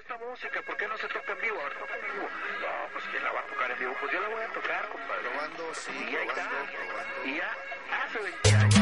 esta música, ¿por qué no se toca en vivo? A ver, toca en vivo. No, pues ¿quién la va a tocar en vivo? Pues yo la voy a tocar, compadre. Probando, sí, y ahí está. probando. Y ya hace 20 años.